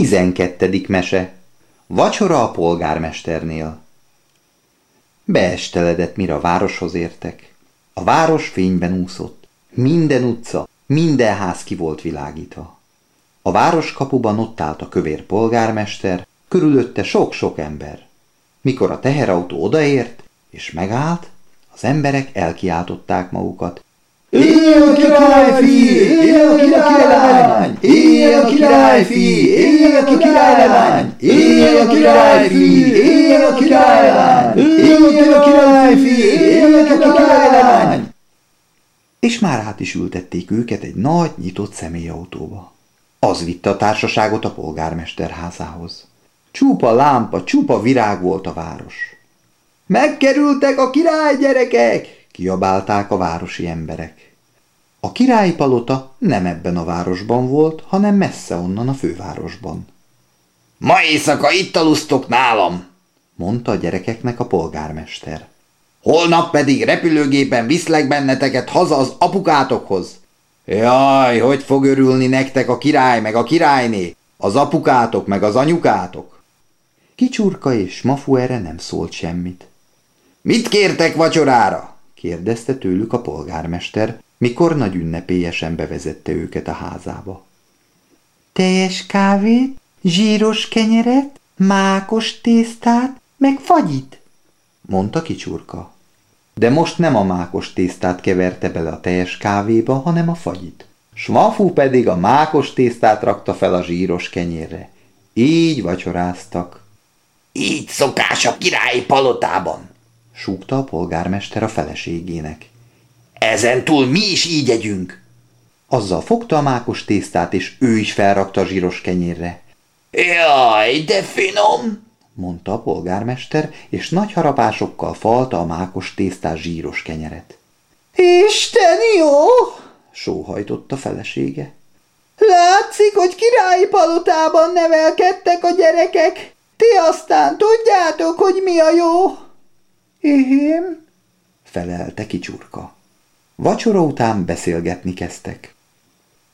Tizenkettedik mese. Vacsora a polgármesternél. Beesteledett, mire a városhoz értek. A város fényben úszott. Minden utca, minden ház ki volt világítva. A városkapuban ott állt a kövér polgármester, körülötte sok-sok ember. Mikor a teherautó odaért, és megállt, az emberek elkiáltották magukat. Éj a királyfi! Éj a királylány! Éj a királyfi! Éj a királylány! Éj a királyfi! Éj a királylány! Éj a királyfi! Éj a királylány! És már át is ültették őket egy nagy, nyitott személyautóba. Az vitte a társaságot a polgármester házához. Csupa lámpa, csupa virág volt a város. Megkerültek a király gyerekek! kiabálták a városi emberek. A királyi palota nem ebben a városban volt, hanem messze onnan a fővárosban. Ma éjszaka itt alusztok nálam, mondta a gyerekeknek a polgármester. Holnap pedig repülőgépen viszlek benneteket haza az apukátokhoz. Jaj, hogy fog örülni nektek a király meg a királyné, az apukátok meg az anyukátok? Kicsurka és Mafu erre nem szólt semmit. Mit kértek vacsorára? kérdezte tőlük a polgármester, mikor nagy ünnepélyesen bevezette őket a házába. Teljes kávét, zsíros kenyeret, mákos tésztát, meg fagyit, mondta kicsurka. De most nem a mákos tésztát keverte bele a teljes kávéba, hanem a fagyit. Svafu pedig a mákos tésztát rakta fel a zsíros kenyérre. Így vacsoráztak. Így szokás a királyi palotában, súgta a polgármester a feleségének. Ezen túl mi is így együnk. Azzal fogta a mákos tésztát, és ő is felrakta a zsíros kenyérre. Jaj, de finom! mondta a polgármester, és nagy harapásokkal falta a mákos tésztás zsíros kenyeret. Isten jó! sóhajtott a felesége. Látszik, hogy királyi palotában nevelkedtek a gyerekek. Ti aztán tudjátok, hogy mi a jó. Ihém, felelte kicsurka. Vacsora után beszélgetni kezdtek.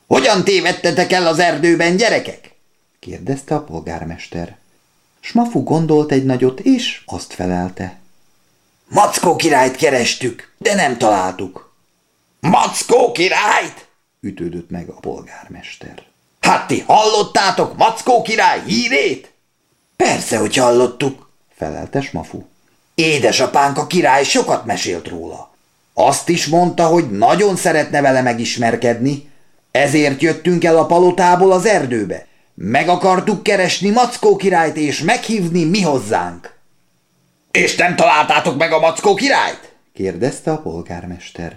Hogyan tévedtetek el az erdőben, gyerekek? kérdezte a polgármester. Smafu gondolt egy nagyot, és azt felelte. Mackó királyt kerestük, de nem találtuk. Mackó királyt? ütődött meg a polgármester. Hát ti hallottátok Mackó király hírét? Persze, hogy hallottuk, felelte Smafu. Édesapánk a király sokat mesélt róla. Azt is mondta, hogy nagyon szeretne vele megismerkedni, ezért jöttünk el a palotából az erdőbe. Meg akartuk keresni Mackó királyt és meghívni mi hozzánk. És nem találtátok meg a Mackó királyt? kérdezte a polgármester.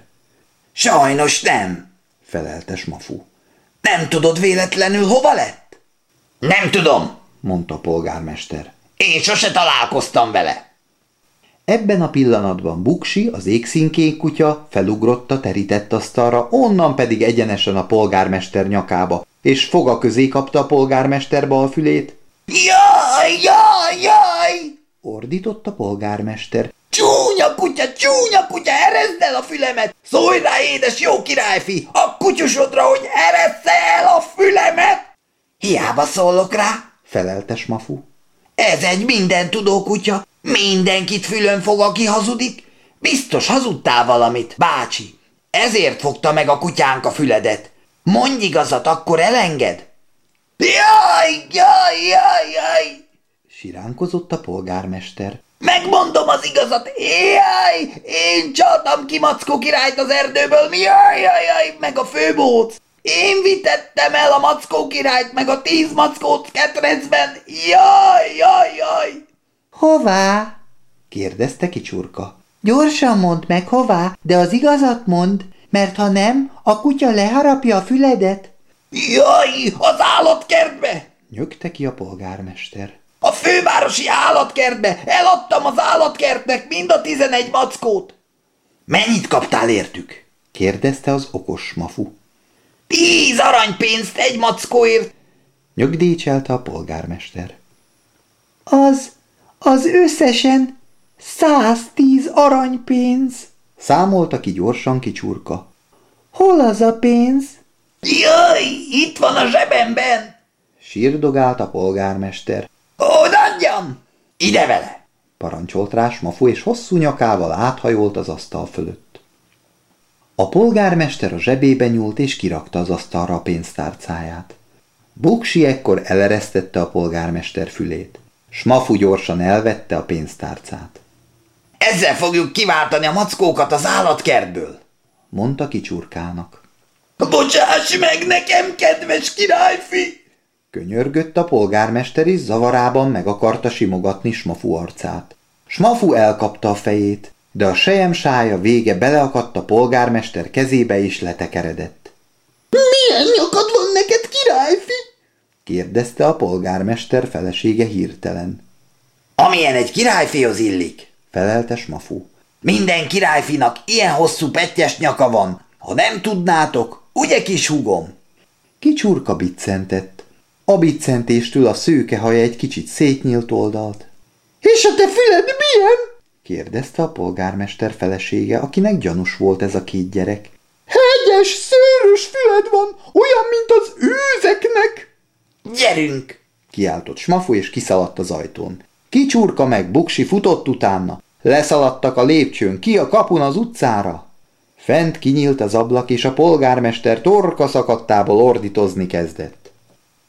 Sajnos nem, felelte Smafu. Nem tudod véletlenül hova lett? Nem tudom, mondta a polgármester. Én sose találkoztam vele. Ebben a pillanatban Buksi, az égszínkék kutya felugrott a terített asztalra, onnan pedig egyenesen a polgármester nyakába, és foga közé kapta a polgármester balfülét. Jaj, jaj, jaj! ordított a polgármester. Csúnya kutya, csúnya kutya, erezd el a fülemet! Szólj rá, édes jó királyfi, a kutyusodra, hogy erezze el a fülemet! Hiába szólok rá, felelte Smafu. Ez egy minden tudó kutya, Mindenkit fülön fog, aki hazudik. Biztos hazudtál valamit, bácsi. Ezért fogta meg a kutyánk a füledet. Mondj igazat, akkor elenged. Jaj, jaj, jaj, jaj! Siránkozott a polgármester. Megmondom az igazat, jaj! Én csaltam ki Mackó királyt az erdőből, jaj, jaj, jaj, meg a főbóc! Én vitettem el a Mackó királyt, meg a tíz mackót ketrecben, jaj, jaj! Hová? kérdezte kicsurka. Gyorsan mondd meg, hová, de az igazat mond, mert ha nem, a kutya leharapja a füledet. Jaj, az állatkertbe! nyögte ki a polgármester. A fővárosi állatkertbe! Eladtam az állatkertnek mind a tizenegy mackót! Mennyit kaptál értük? kérdezte az okos mafu. Tíz aranypénzt egy mackóért! nyögdécselte a polgármester. Az az összesen 110 aranypénz, számolta ki gyorsan kicsurka. Hol az a pénz? Jaj, itt van a zsebemben! Sírdogált a polgármester. Ó, adjam! Ide vele! Parancsolt rá Smafu, és hosszú nyakával áthajolt az asztal fölött. A polgármester a zsebébe nyúlt, és kirakta az asztalra a pénztárcáját. Buksi ekkor eleresztette a polgármester fülét. Smafu gyorsan elvette a pénztárcát. Ezzel fogjuk kiváltani a mackókat az állatkertből, mondta kicsurkának. Bocsáss meg nekem, kedves királyfi! Könyörgött a polgármester is zavarában meg akarta simogatni Smafu arcát. Smafu elkapta a fejét, de a sejem sája vége beleakadt a polgármester kezébe és letekeredett. Milyen nyakad van neked, királyfi? Kérdezte a polgármester felesége hirtelen. Amilyen egy királyfihoz illik, felelte Smafu. Minden királyfinak ilyen hosszú pettyes nyaka van. Ha nem tudnátok, ugye kis hugom? Kicsurka biccentett. A biccentéstől a szőke haja egy kicsit szétnyílt oldalt. És a te füled milyen? kérdezte a polgármester felesége, akinek gyanús volt ez a két gyerek. Hegyes, szőrös füled van, olyan, mint az őzeknek. Gyerünk! kiáltott Smafu, és kiszaladt az ajtón. Kicsurka meg Buksi futott utána. Leszaladtak a lépcsőn, ki a kapun az utcára. Fent kinyílt az ablak, és a polgármester torka szakadtából ordítozni kezdett.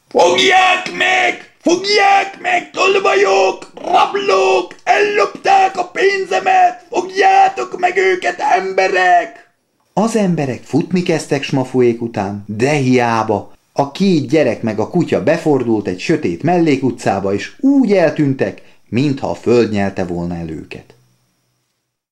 Fogják meg! Fogják meg, tolvajok! Rablók! Ellopták a pénzemet! Fogjátok meg őket, emberek! Az emberek futni kezdtek smafuék után, de hiába. A két gyerek meg a kutya befordult egy sötét mellékutcába, és úgy eltűntek, mintha a föld nyelte volna el őket.